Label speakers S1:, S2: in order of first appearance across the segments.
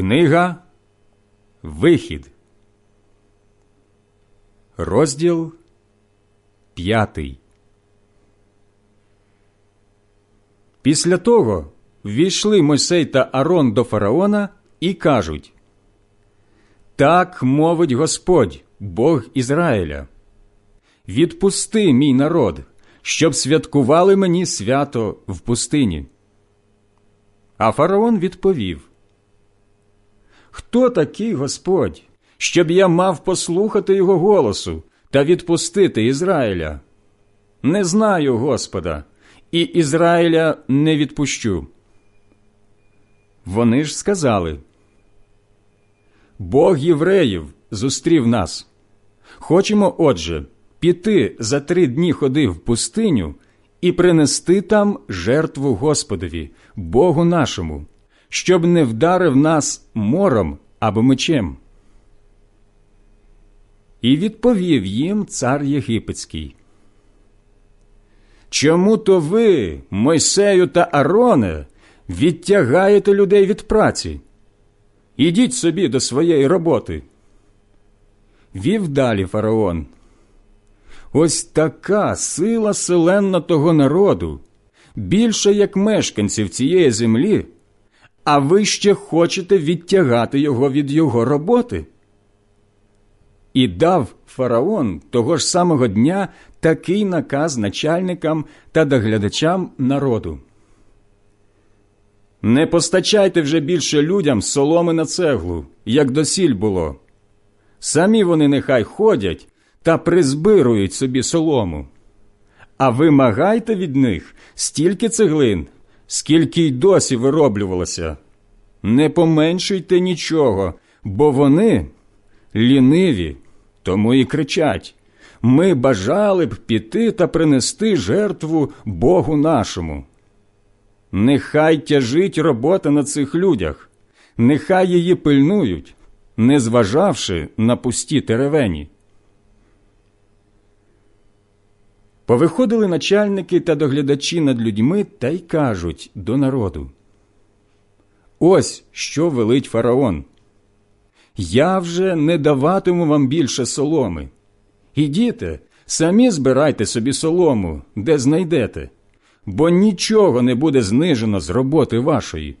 S1: Книга Вихід, розділ п'ятий. Після того ввійшли Мойсей та Арон до фараона і кажуть Так мовить Господь, Бог Ізраїля. Відпусти мій народ, щоб святкували мені свято в пустині. А фараон відповів Хто такий Господь, щоб я мав послухати його голосу та відпустити Ізраїля? Не знаю Господа, і Ізраїля не відпущу. Вони ж сказали Бог євреїв зустрів нас. Хочемо, отже, піти за три дні ходи в пустиню і принести там жертву Господові, Богу нашому, щоб не вдарив нас мором або мечем. І відповів їм цар Єгипетський. Чому то ви, Мойсею та Ароне, відтягаєте людей від праці? Ідіть собі до своєї роботи. Вів далі фараон. Ось така сила селенна того народу, більше як мешканців цієї землі, а ви ще хочете відтягати його від його роботи. І дав фараон того ж самого дня такий наказ начальникам та доглядачам народу. Не постачайте вже більше людям соломи на цеглу, як досіль було. Самі вони нехай ходять та призбирують собі солому, а вимагайте від них стільки цеглин, скільки й досі вироблювалося. Не поменшуйте нічого, бо вони ліниві, тому і кричать ми бажали б піти та принести жертву Богу нашому. Нехай тяжить робота на цих людях, нехай її пильнують, не зважавши на пусті теревені. Повиходили начальники та доглядачі над людьми та й кажуть до народу Ось що велить фараон. Я вже не даватиму вам більше соломи. Ідіте, самі збирайте собі солому, де знайдете, бо нічого не буде знижено з роботи вашої.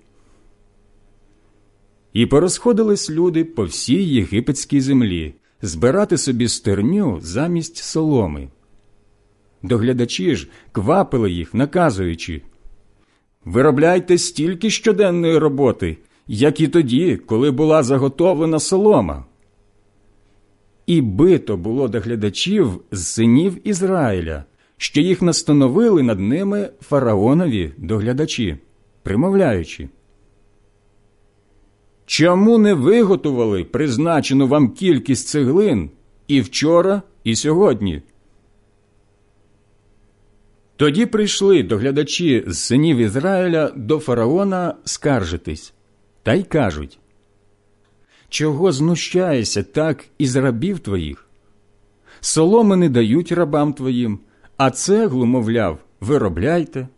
S1: І порозходились люди по всій єгипетській землі збирати собі стерню замість соломи. Доглядачі ж квапили їх, наказуючи Виробляйте стільки щоденної роботи, як і тоді, коли була заготовлена солома. І бито було доглядачів з синів Ізраїля, що їх настановили над ними фараонові доглядачі, примовляючи. Чому не виготовили призначену вам кількість цеглин і вчора, і сьогодні? Тоді прийшли доглядачі з синів Ізраїля до фараона скаржитись, та й кажуть Чого знущаєшся так із рабів твоїх? Соломи не дають рабам твоїм, а цеглу, мовляв, виробляйте,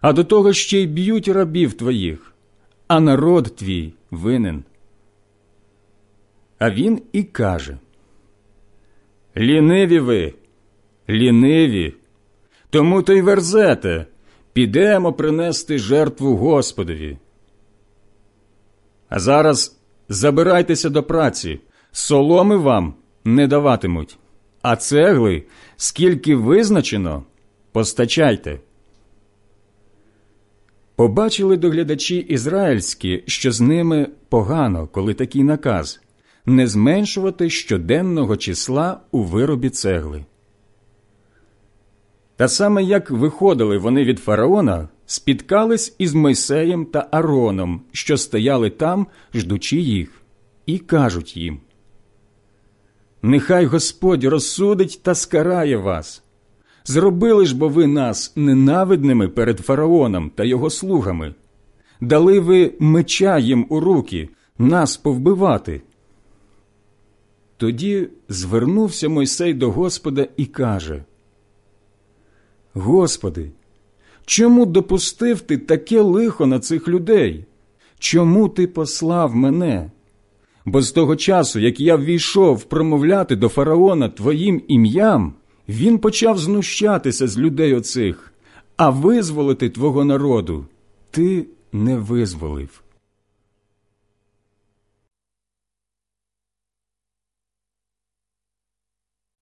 S1: а до того ще й б'ють рабів твоїх, а народ твій винен. А він і каже Ліниві ви, ліниві. Тому то й верзете, підемо принести жертву Господові. А зараз забирайтеся до праці, соломи вам не даватимуть, а цегли, скільки визначено, постачайте. Побачили доглядачі ізраїльські, що з ними погано, коли такий наказ не зменшувати щоденного числа у виробі цегли. Та саме як виходили вони від фараона, спіткались із Мойсеєм та Ароном, що стояли там, ждучи їх, і кажуть їм Нехай Господь розсудить та скарає вас. Зробили ж бо ви нас ненавидними перед фараоном та його слугами, дали ви меча їм у руки, нас повбивати. Тоді звернувся Мойсей до Господа і каже Господи, чому допустив ти таке лихо на цих людей? чому ти послав мене? Бо з того часу, як я ввійшов промовляти до фараона твоїм ім'ям, він почав знущатися з людей оцих, а визволити твого народу ти не визволив.